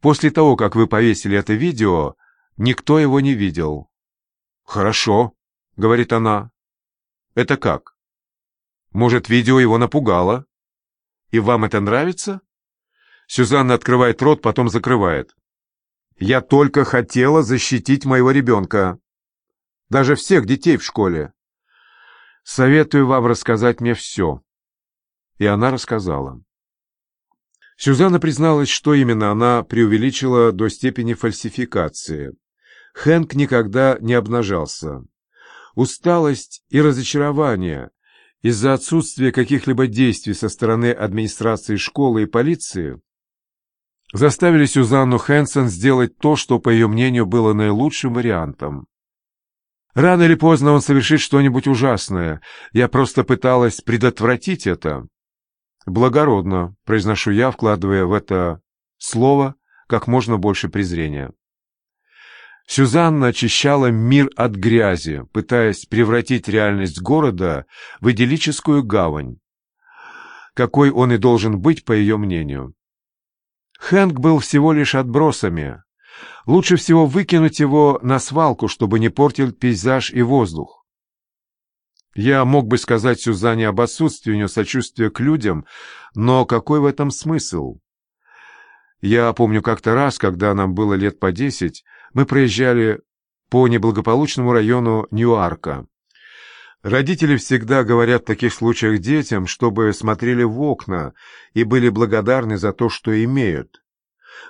После того, как вы повесили это видео, никто его не видел. «Хорошо», — говорит она. «Это как? Может, видео его напугало? И вам это нравится?» Сюзанна открывает рот, потом закрывает. «Я только хотела защитить моего ребенка. Даже всех детей в школе. Советую вам рассказать мне все». И она рассказала. Сюзанна призналась, что именно она преувеличила до степени фальсификации. Хэнк никогда не обнажался. Усталость и разочарование из-за отсутствия каких-либо действий со стороны администрации школы и полиции заставили Сюзанну Хэнсон сделать то, что, по ее мнению, было наилучшим вариантом. Рано или поздно он совершит что-нибудь ужасное. Я просто пыталась предотвратить это. «Благородно», — произношу я, вкладывая в это слово как можно больше презрения. Сюзанна очищала мир от грязи, пытаясь превратить реальность города в идиллическую гавань, какой он и должен быть, по ее мнению. Хэнк был всего лишь отбросами. Лучше всего выкинуть его на свалку, чтобы не портил пейзаж и воздух. Я мог бы сказать Сюзанне об отсутствии у нее сочувствия к людям, но какой в этом смысл? Я помню как-то раз, когда нам было лет по десять, мы проезжали по неблагополучному району Ньюарка. Родители всегда говорят в таких случаях детям, чтобы смотрели в окна и были благодарны за то, что имеют.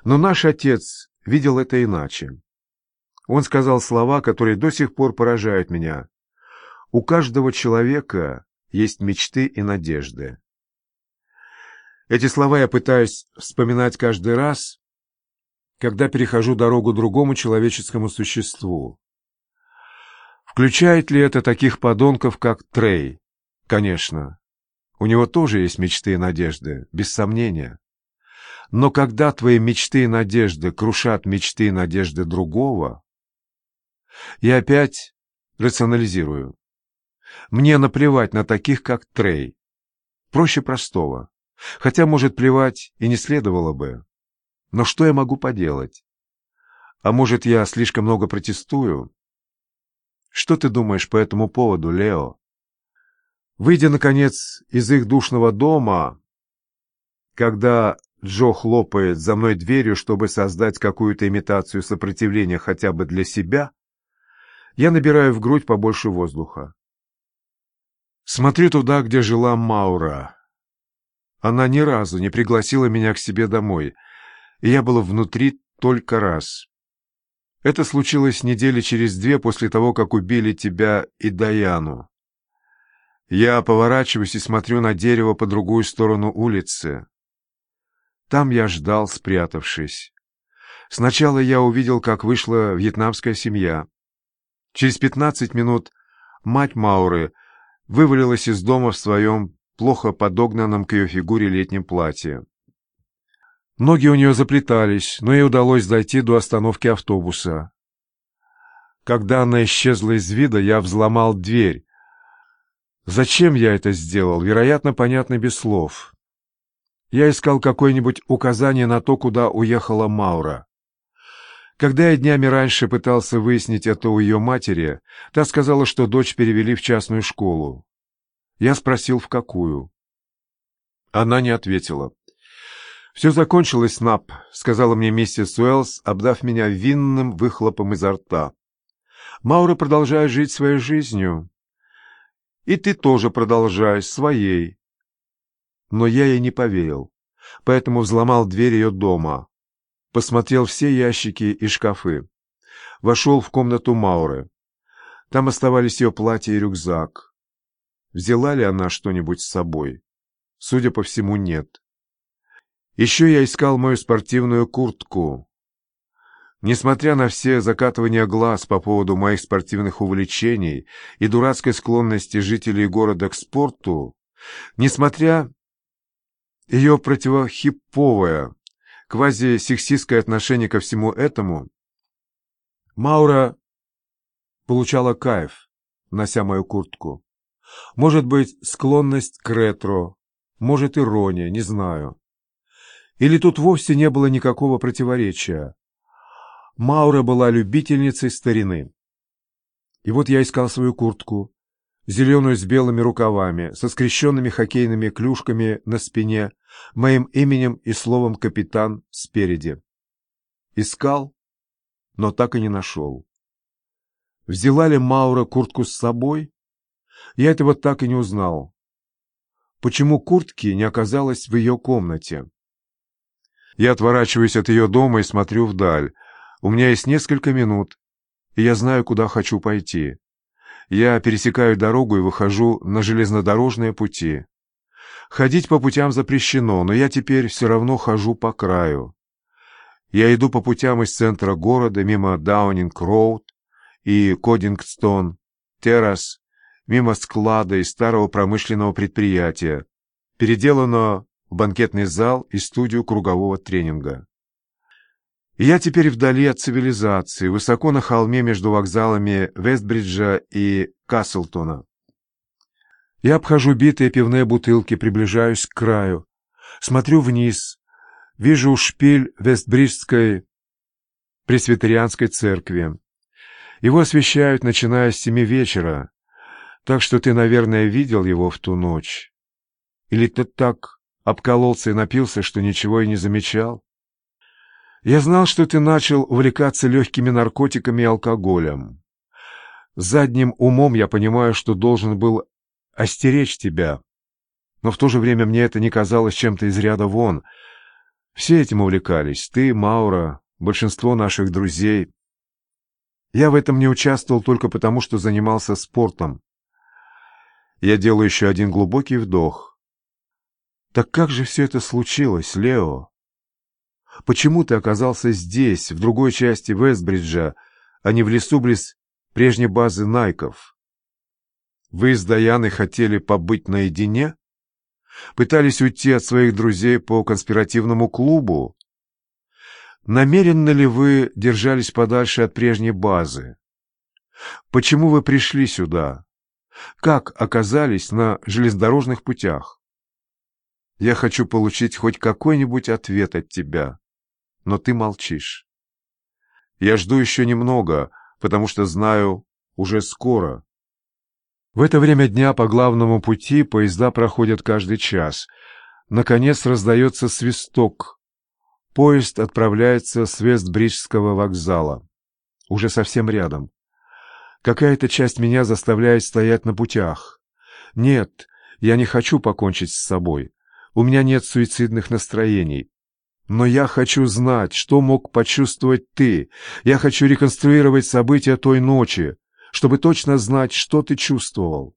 Но наш отец видел это иначе. Он сказал слова, которые до сих пор поражают меня. У каждого человека есть мечты и надежды. Эти слова я пытаюсь вспоминать каждый раз, когда перехожу дорогу другому человеческому существу. Включает ли это таких подонков, как Трей? Конечно. У него тоже есть мечты и надежды, без сомнения. Но когда твои мечты и надежды крушат мечты и надежды другого, я опять рационализирую. Мне наплевать на таких, как Трей. Проще простого. Хотя, может, плевать и не следовало бы. Но что я могу поделать? А может, я слишком много протестую? Что ты думаешь по этому поводу, Лео? Выйдя, наконец, из их душного дома, когда Джо хлопает за мной дверью, чтобы создать какую-то имитацию сопротивления хотя бы для себя, я набираю в грудь побольше воздуха. Смотрю туда, где жила Маура. Она ни разу не пригласила меня к себе домой, и я был внутри только раз. Это случилось недели через две после того, как убили тебя и Даяну. Я поворачиваюсь и смотрю на дерево по другую сторону улицы. Там я ждал, спрятавшись. Сначала я увидел, как вышла вьетнамская семья. Через пятнадцать минут мать Мауры вывалилась из дома в своем плохо подогнанном к ее фигуре летнем платье. Ноги у нее заплетались, но ей удалось дойти до остановки автобуса. Когда она исчезла из вида, я взломал дверь. Зачем я это сделал? Вероятно, понятно без слов. Я искал какое-нибудь указание на то, куда уехала Маура. Когда я днями раньше пытался выяснить это у ее матери, та сказала, что дочь перевели в частную школу. Я спросил, в какую. Она не ответила. «Все закончилось, Нап», — сказала мне миссис Уэллс, обдав меня винным выхлопом изо рта. «Маура продолжает жить своей жизнью. И ты тоже продолжай своей». Но я ей не поверил, поэтому взломал дверь ее дома посмотрел все ящики и шкафы. Вошел в комнату Мауры. Там оставались ее платье и рюкзак. Взяла ли она что-нибудь с собой? Судя по всему, нет. Еще я искал мою спортивную куртку. Несмотря на все закатывания глаз по поводу моих спортивных увлечений и дурацкой склонности жителей города к спорту, несмотря ее противохиповое квази-сексистское отношение ко всему этому, Маура получала кайф, нося мою куртку. Может быть, склонность к ретро, может, ирония, не знаю. Или тут вовсе не было никакого противоречия? Маура была любительницей старины. И вот я искал свою куртку, зеленую с белыми рукавами, со скрещенными хоккейными клюшками на спине, моим именем и словом «капитан» спереди. Искал, но так и не нашел. Взяла ли Маура куртку с собой? Я этого так и не узнал. Почему куртки не оказалось в ее комнате? Я отворачиваюсь от ее дома и смотрю вдаль. У меня есть несколько минут, и я знаю, куда хочу пойти. Я пересекаю дорогу и выхожу на железнодорожные пути. Ходить по путям запрещено, но я теперь все равно хожу по краю. Я иду по путям из центра города, мимо Даунинг-Роуд и Кодингстон, Террас, мимо склада и старого промышленного предприятия, переделанного в банкетный зал и студию кругового тренинга. Я теперь вдали от цивилизации, высоко на холме между вокзалами Вестбриджа и Каслтона. Я обхожу битые пивные бутылки, приближаюсь к краю. Смотрю вниз. Вижу шпиль Вестбриджской пресвитерианской церкви. Его освещают, начиная с семи вечера. Так что ты, наверное, видел его в ту ночь. Или ты так обкололся и напился, что ничего и не замечал? Я знал, что ты начал увлекаться легкими наркотиками и алкоголем. Задним умом я понимаю, что должен был остеречь тебя. Но в то же время мне это не казалось чем-то из ряда вон. Все этим увлекались. Ты, Маура, большинство наших друзей. Я в этом не участвовал только потому, что занимался спортом. Я делаю еще один глубокий вдох. Так как же все это случилось, Лео? Почему ты оказался здесь, в другой части Вестбриджа, а не в лесу близ прежней базы Найков? Вы с Даяной хотели побыть наедине? Пытались уйти от своих друзей по конспиративному клубу? Намеренно ли вы держались подальше от прежней базы? Почему вы пришли сюда? Как оказались на железнодорожных путях? Я хочу получить хоть какой-нибудь ответ от тебя но ты молчишь. Я жду еще немного, потому что знаю, уже скоро. В это время дня по главному пути поезда проходят каждый час. Наконец раздается свисток. Поезд отправляется с Вестбриджского вокзала. Уже совсем рядом. Какая-то часть меня заставляет стоять на путях. Нет, я не хочу покончить с собой. У меня нет суицидных настроений. Но я хочу знать, что мог почувствовать ты. Я хочу реконструировать события той ночи, чтобы точно знать, что ты чувствовал.